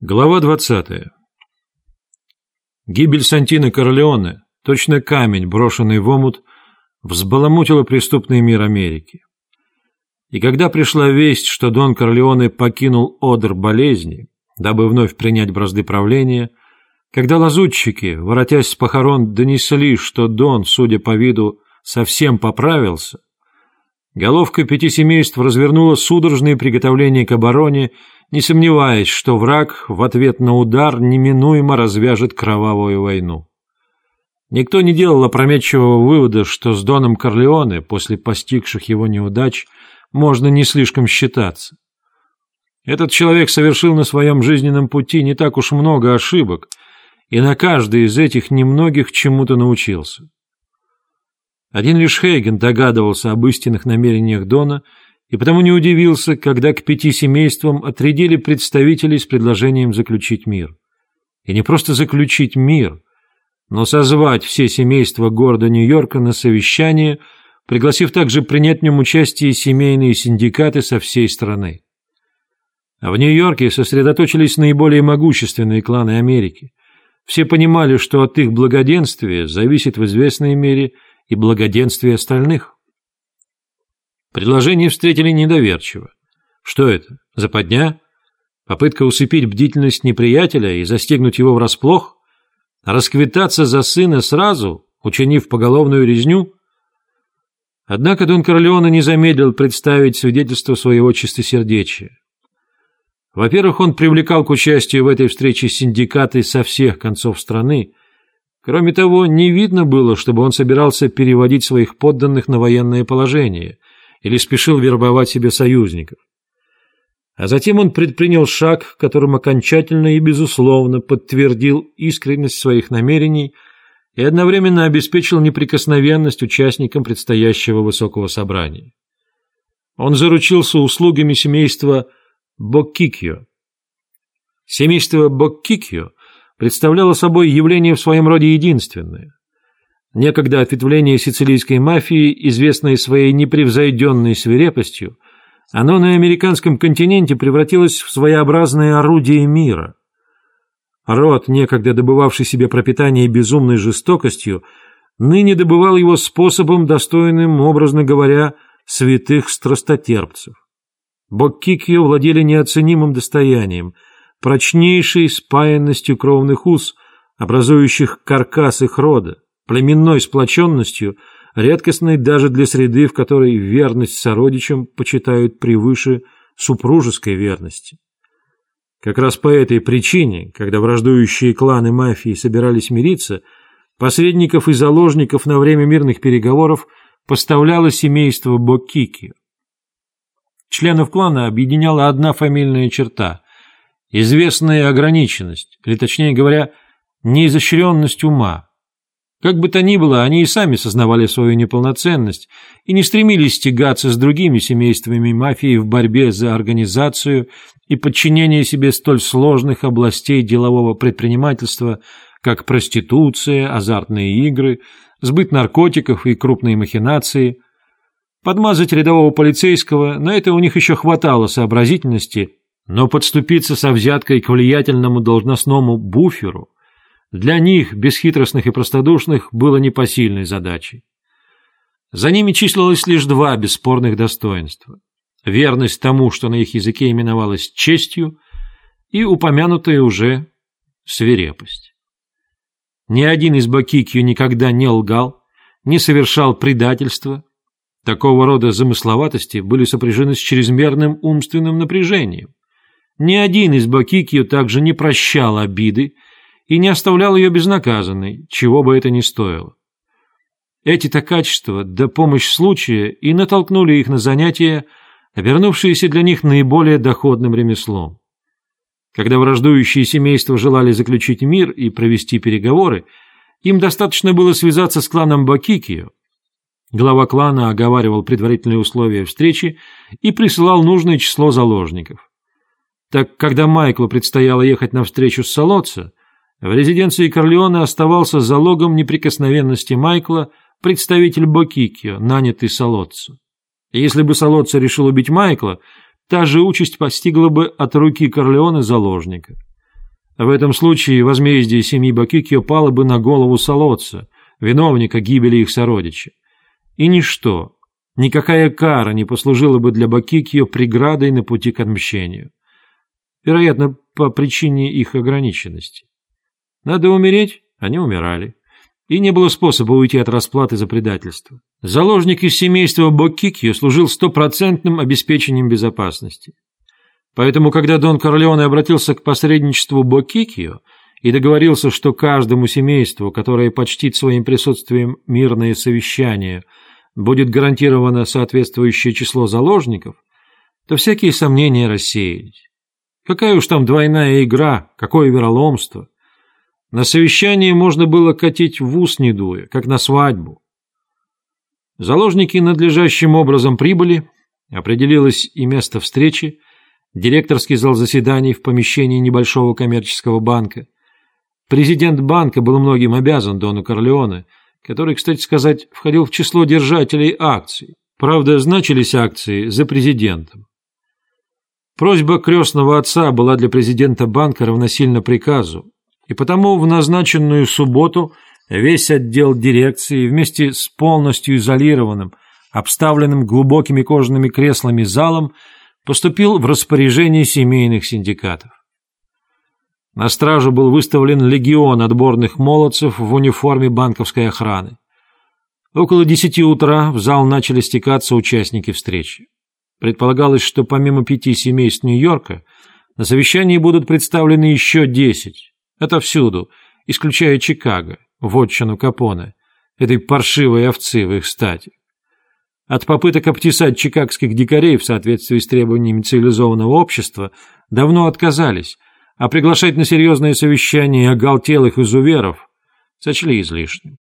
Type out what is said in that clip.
Глава 20. Гибель Сантины Корлеоне, точно камень, брошенный в омут, взбаламутила преступный мир Америки. И когда пришла весть, что Дон Корлеоне покинул одр болезни, дабы вновь принять бразды правления, когда лазутчики, воротясь с похорон, донесли, что Дон, судя по виду, совсем поправился, головка пяти семейств развернула судорожные приготовления к обороне не сомневаясь, что враг в ответ на удар неминуемо развяжет кровавую войну. Никто не делал опрометчивого вывода, что с Доном Корлеоне после постигших его неудач можно не слишком считаться. Этот человек совершил на своем жизненном пути не так уж много ошибок, и на каждой из этих немногих чему-то научился. Один лишь Хейген догадывался об истинных намерениях Дона и потому не удивился, когда к пяти семействам отрядили представителей с предложением заключить мир. И не просто заключить мир, но созвать все семейства города Нью-Йорка на совещание, пригласив также принять в нем участие семейные синдикаты со всей страны. А в Нью-Йорке сосредоточились наиболее могущественные кланы Америки. Все понимали, что от их благоденствия зависит в известной мере и благоденствие остальных. Предложение встретили недоверчиво. Что это? Западня? Попытка усыпить бдительность неприятеля и застегнуть его врасплох? Расквитаться за сына сразу, учинив поголовную резню? Однако Дон Корлеоне не замедлил представить свидетельство своего чистосердечия. Во-первых, он привлекал к участию в этой встрече синдикаты со всех концов страны. Кроме того, не видно было, чтобы он собирался переводить своих подданных на военное положение – или спешил вербовать себе союзников. А затем он предпринял шаг, которым окончательно и безусловно подтвердил искренность своих намерений и одновременно обеспечил неприкосновенность участникам предстоящего высокого собрания. Он заручился услугами семейства Боккикио. Семейство Боккикио представляло собой явление в своем роде единственное. Некогда ответвление сицилийской мафии, известное своей непревзойденной свирепостью, оно на американском континенте превратилось в своеобразное орудие мира. Род, некогда добывавший себе пропитание безумной жестокостью, ныне добывал его способом, достойным, образно говоря, святых страстотерпцев. Боккикио владели неоценимым достоянием, прочнейшей спаянностью кровных уз, образующих каркас их рода племенной сплоченностью, редкостной даже для среды, в которой верность сородичам почитают превыше супружеской верности. Как раз по этой причине, когда враждующие кланы мафии собирались мириться, посредников и заложников на время мирных переговоров поставляло семейство Боккики. Членов клана объединяла одна фамильная черта – известная ограниченность, или точнее говоря, неизощренность ума – как бы то ни было, они и сами сознавали свою неполноценность и не стремились тягаться с другими семействами мафии в борьбе за организацию и подчинение себе столь сложных областей делового предпринимательства, как проституция, азартные игры, сбыт наркотиков и крупные махинации. Подмазать рядового полицейского, на это у них еще хватало сообразительности, но подступиться со взяткой к влиятельному должностному буферу – для них, бесхитростных и простодушных, было непосильной задачей. За ними числилось лишь два бесспорных достоинства. Верность тому, что на их языке именовалось честью, и упомянутая уже свирепость. Ни один из Бакикью никогда не лгал, не совершал предательства. Такого рода замысловатости были сопряжены с чрезмерным умственным напряжением. Ни один из Бакикью также не прощал обиды и не оставлял ее безнаказанной, чего бы это ни стоило. Эти-то качества, да помощь случая, и натолкнули их на занятия, обернувшиеся для них наиболее доходным ремеслом. Когда враждующие семейства желали заключить мир и провести переговоры, им достаточно было связаться с кланом Бакикио. Глава клана оговаривал предварительные условия встречи и присылал нужное число заложников. Так, когда Майклу предстояло ехать на встречу с Солоца, в резиденции Корлеоне оставался залогом неприкосновенности Майкла представитель Бокикио, нанятый Солоццо. Если бы Солоццо решил убить Майкла, та же участь постигла бы от руки Корлеоне заложника. В этом случае возмездие семьи Бакикио пало бы на голову Солодца, виновника гибели их сородича. И ничто, никакая кара не послужила бы для Бакикио преградой на пути к отмщению. Вероятно, по причине их ограниченности. Надо умереть, они умирали. И не было способа уйти от расплаты за предательство. Заложник из семейства Боккикио служил стопроцентным обеспечением безопасности. Поэтому, когда Дон Корлеоне обратился к посредничеству Боккикио и договорился, что каждому семейству, которое почтит своим присутствием мирное совещание, будет гарантировано соответствующее число заложников, то всякие сомнения рассеялись. Какая уж там двойная игра, какое вероломство. На совещании можно было катить в ус не дуя, как на свадьбу. Заложники надлежащим образом прибыли, определилось и место встречи, директорский зал заседаний в помещении небольшого коммерческого банка. Президент банка был многим обязан Дону Корлеоне, который, кстати сказать, входил в число держателей акций. Правда, значились акции за президентом. Просьба крестного отца была для президента банка равносильно приказу, и потому в назначенную субботу весь отдел дирекции вместе с полностью изолированным, обставленным глубокими кожаными креслами залом поступил в распоряжение семейных синдикатов. На стражу был выставлен легион отборных молодцев в униформе банковской охраны. Около десяти утра в зал начали стекаться участники встречи. Предполагалось, что помимо пяти семейств Нью-Йорка на совещании будут представлены еще десять. Отовсюду, исключая Чикаго, вотчину Капоне, этой паршивой овцы в их стате. От попыток обтесать чикагских дикарей в соответствии с требованиями цивилизованного общества давно отказались, а приглашать на серьезное совещание оголтелых изуверов сочли излишним.